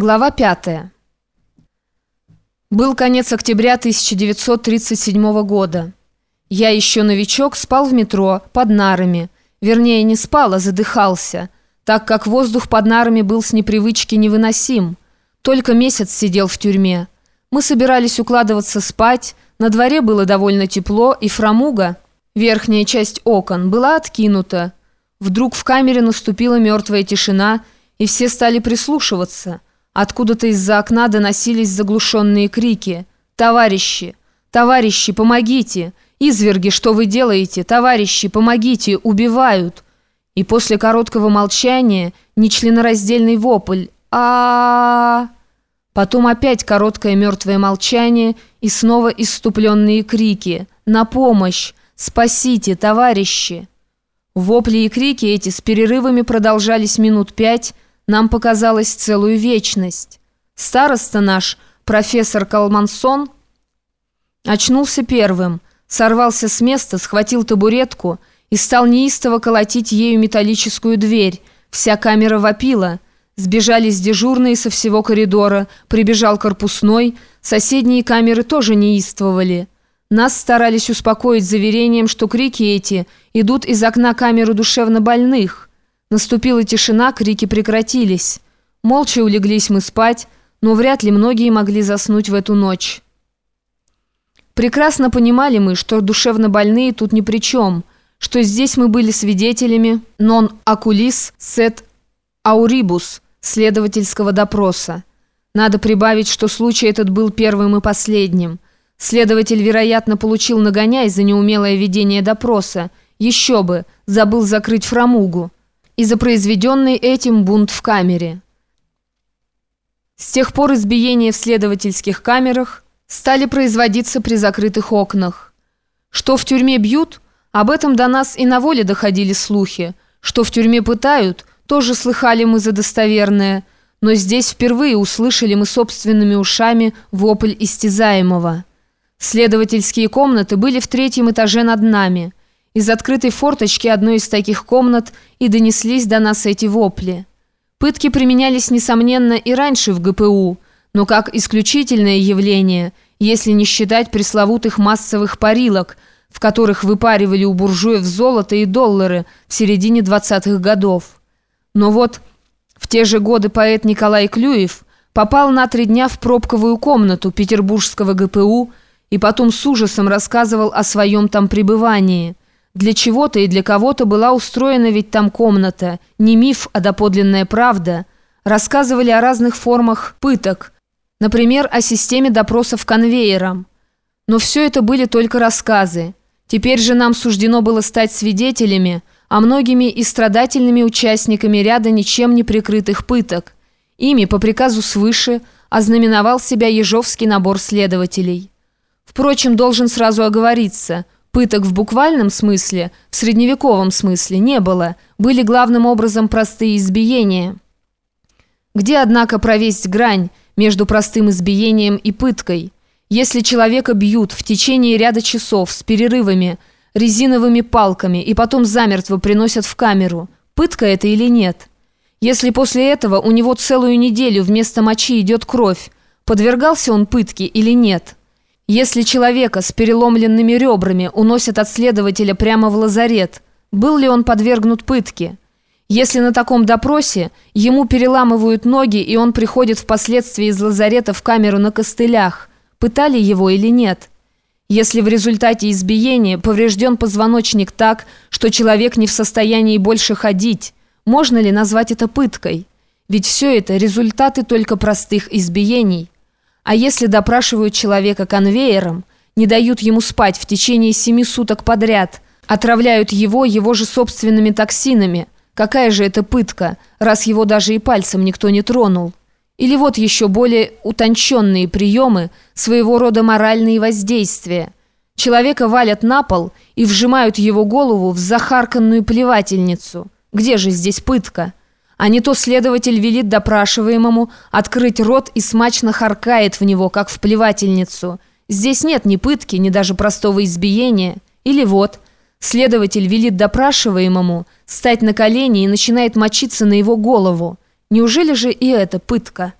Глава 5. Был конец октября 1937 года. Я еще новичок спал в метро под нарами. Вернее, не спал, а задыхался, так как воздух под нарами был с непривычки невыносим. Только месяц сидел в тюрьме. Мы собирались укладываться спать, на дворе было довольно тепло, и фрамуга, верхняя часть окон, была откинута. Вдруг в камере наступила мертвая тишина, и все стали прислушиваться – Откуда-то из-за окна доносились заглушенные крики. «Товарищи! Товарищи, помогите! Изверги, что вы делаете? Товарищи, помогите! Убивают!» И после короткого молчания нечленораздельный вопль а, -а, -а Потом опять короткое мертвое молчание и снова иступленные крики «На помощь! Спасите, товарищи!» Вопли и крики эти с перерывами продолжались минут пять, нам показалось целую вечность. Староста наш, профессор Калмансон, очнулся первым, сорвался с места, схватил табуретку и стал неистово колотить ею металлическую дверь. Вся камера вопила. Сбежались дежурные со всего коридора, прибежал корпусной, соседние камеры тоже неистовывали. Нас старались успокоить заверением, что крики эти идут из окна камеры душевнобольных. Наступила тишина, крики прекратились. Молча улеглись мы спать, но вряд ли многие могли заснуть в эту ночь. Прекрасно понимали мы, что душевно больные тут ни при чем, что здесь мы были свидетелями «non aculis sed auribus» следовательского допроса. Надо прибавить, что случай этот был первым и последним. Следователь, вероятно, получил нагоняй за неумелое ведение допроса. Еще бы, забыл закрыть фрамугу и за произведенный этим бунт в камере. С тех пор избиения в следовательских камерах стали производиться при закрытых окнах. Что в тюрьме бьют, об этом до нас и на воле доходили слухи. Что в тюрьме пытают, тоже слыхали мы за достоверное, но здесь впервые услышали мы собственными ушами вопль истязаемого. Следовательские комнаты были в третьем этаже над нами – из открытой форточки одной из таких комнат и донеслись до нас эти вопли. Пытки применялись, несомненно, и раньше в ГПУ, но как исключительное явление, если не считать пресловутых массовых парилок, в которых выпаривали у буржуев золото и доллары в середине 20-х годов. Но вот в те же годы поэт Николай Клюев попал на три дня в пробковую комнату петербургского ГПУ и потом с ужасом рассказывал о своем там пребывании – для чего-то и для кого-то была устроена ведь там комната, не миф, а доподлинная правда. Рассказывали о разных формах пыток, например, о системе допросов конвейером. Но все это были только рассказы. Теперь же нам суждено было стать свидетелями, а многими и страдательными участниками ряда ничем не прикрытых пыток. Ими, по приказу свыше, ознаменовал себя ежовский набор следователей. Впрочем, должен сразу оговориться – Пыток в буквальном смысле, в средневековом смысле не было, были главным образом простые избиения. Где, однако, провесть грань между простым избиением и пыткой? Если человека бьют в течение ряда часов с перерывами, резиновыми палками и потом замертво приносят в камеру, пытка это или нет? Если после этого у него целую неделю вместо мочи идет кровь, подвергался он пытке или нет? Если человека с переломленными ребрами уносят от следователя прямо в лазарет, был ли он подвергнут пытке? Если на таком допросе ему переламывают ноги, и он приходит впоследствии из лазарета в камеру на костылях, пытали его или нет? Если в результате избиения поврежден позвоночник так, что человек не в состоянии больше ходить, можно ли назвать это пыткой? Ведь все это результаты только простых избиений – а если допрашивают человека конвейером, не дают ему спать в течение семи суток подряд, отравляют его его же собственными токсинами, какая же это пытка, раз его даже и пальцем никто не тронул? Или вот еще более утонченные приемы, своего рода моральные воздействия. Человека валят на пол и вжимают его голову в захарканную плевательницу. Где же здесь пытка? А не то следователь велит допрашиваемому открыть рот и смачно харкает в него, как в плевательницу. Здесь нет ни пытки, ни даже простого избиения. Или вот, следователь велит допрашиваемому стать на колени и начинает мочиться на его голову. Неужели же и это пытка?»